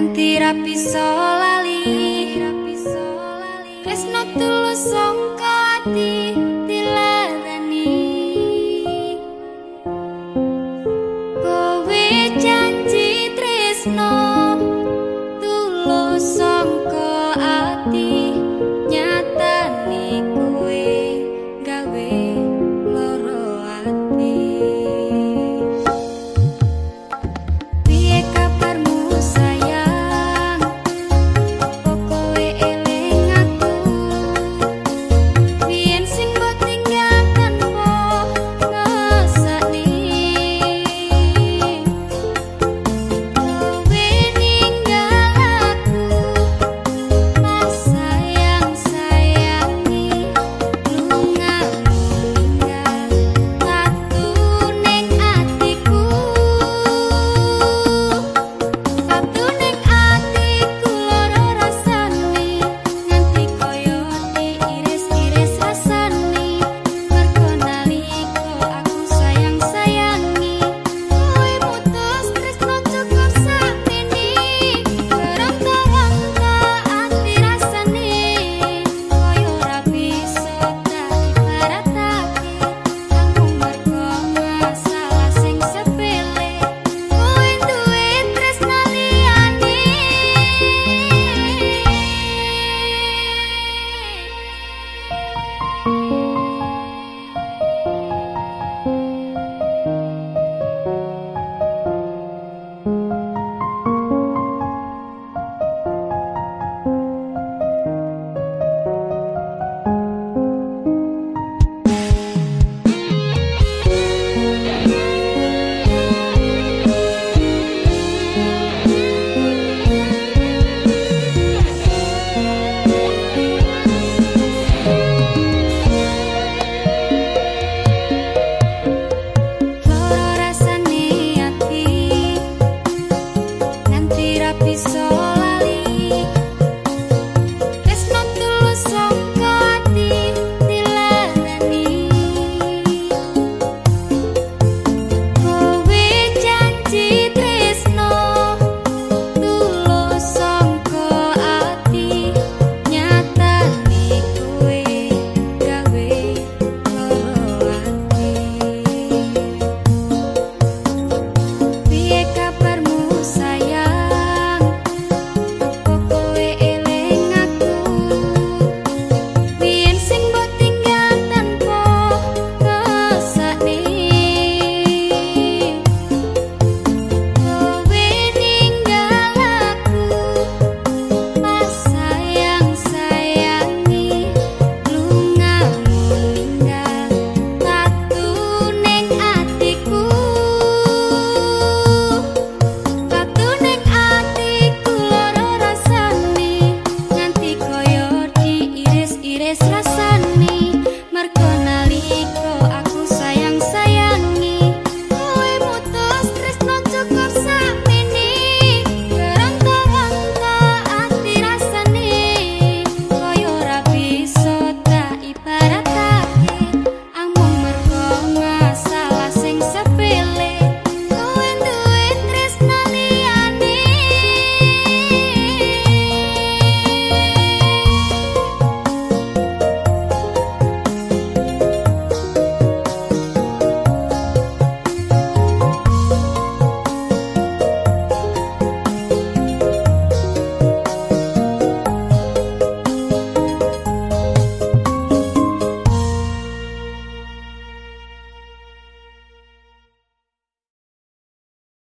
Ganti rapi solali Rapi solali Es not dulu songko hati Diladani Kowe janji tresno Tulo songko Happy.